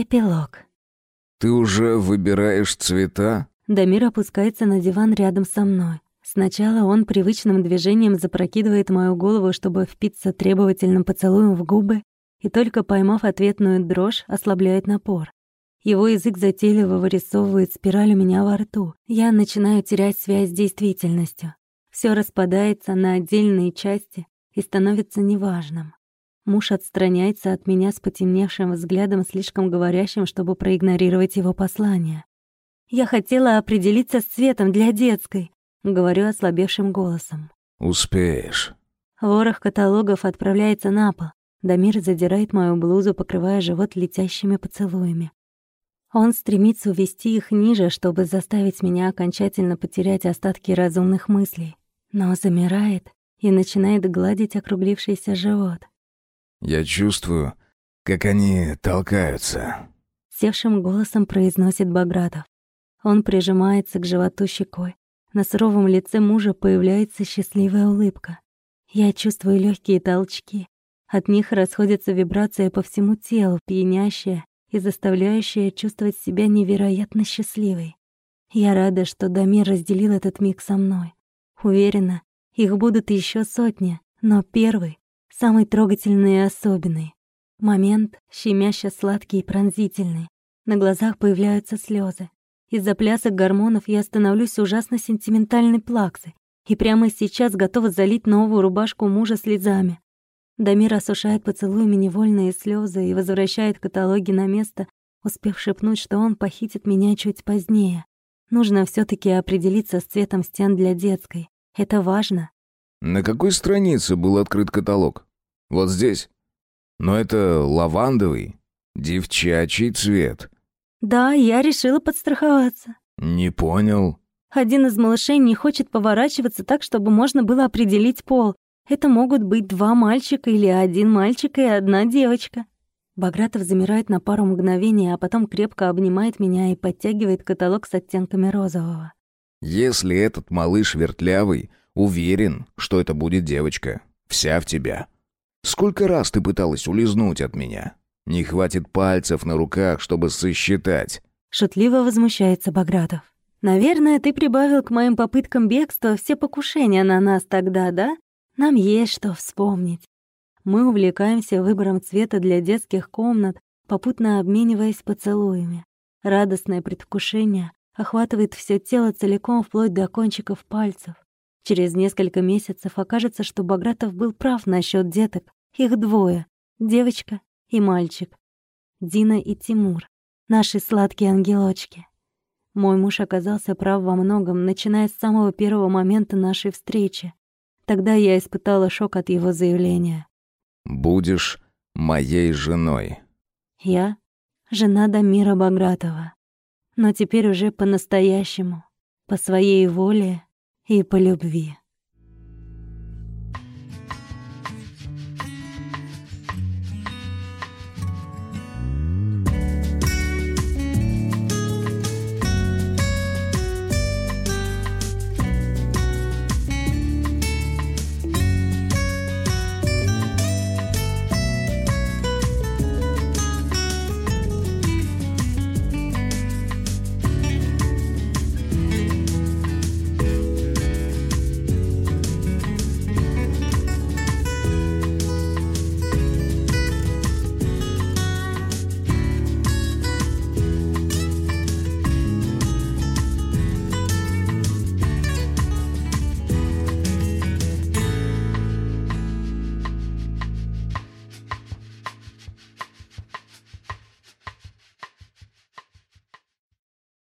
Эпилог. «Ты уже выбираешь цвета?» Дамир опускается на диван рядом со мной. Сначала он привычным движением запрокидывает мою голову, чтобы впиться требовательным поцелуем в губы, и только поймав ответную дрожь, ослабляет напор. Его язык затейливо вырисовывает спираль у меня во рту. Я начинаю терять связь с действительностью. Все распадается на отдельные части и становится неважным. Муж отстраняется от меня с потемневшим взглядом, слишком говорящим, чтобы проигнорировать его послание. «Я хотела определиться с цветом для детской», — говорю ослабевшим голосом. «Успеешь». Ворох каталогов отправляется на пол. Дамир задирает мою блузу, покрывая живот летящими поцелуями. Он стремится увести их ниже, чтобы заставить меня окончательно потерять остатки разумных мыслей. Но замирает и начинает гладить округлившийся живот. Я чувствую, как они толкаются. Севшим голосом произносит Багратов. Он прижимается к животу щекой. На суровом лице мужа появляется счастливая улыбка. Я чувствую легкие толчки. От них расходятся вибрации по всему телу, пьянящая и заставляющая чувствовать себя невероятно счастливой. Я рада, что Дамир разделил этот миг со мной. Уверена, их будут еще сотни, но первый самый трогательный и особенный. Момент щемяще сладкий и пронзительный. На глазах появляются слезы. Из-за плясок гормонов я становлюсь ужасно сентиментальной плаксой и прямо сейчас готова залить новую рубашку мужа слезами. Дамир осушает поцелуями невольные слезы и возвращает каталоги на место, успев шепнуть, что он похитит меня чуть позднее. Нужно все таки определиться с цветом стен для детской. Это важно. На какой странице был открыт каталог? Вот здесь. Но это лавандовый, девчачий цвет. Да, я решила подстраховаться. Не понял. Один из малышей не хочет поворачиваться так, чтобы можно было определить пол. Это могут быть два мальчика или один мальчик и одна девочка. Багратов замирает на пару мгновений, а потом крепко обнимает меня и подтягивает каталог с оттенками розового. Если этот малыш вертлявый, уверен, что это будет девочка. Вся в тебя. Сколько раз ты пыталась улизнуть от меня? Не хватит пальцев на руках, чтобы сосчитать. Шутливо возмущается Багратов. Наверное, ты прибавил к моим попыткам бегства все покушения на нас тогда, да? Нам есть что вспомнить. Мы увлекаемся выбором цвета для детских комнат, попутно обмениваясь поцелуями. Радостное предвкушение охватывает все тело целиком вплоть до кончиков пальцев. Через несколько месяцев окажется, что Багратов был прав насчет деток. Их двое — девочка и мальчик. Дина и Тимур. Наши сладкие ангелочки. Мой муж оказался прав во многом, начиная с самого первого момента нашей встречи. Тогда я испытала шок от его заявления. «Будешь моей женой». Я — жена Дамира Багратова. Но теперь уже по-настоящему, по своей воле и по любви.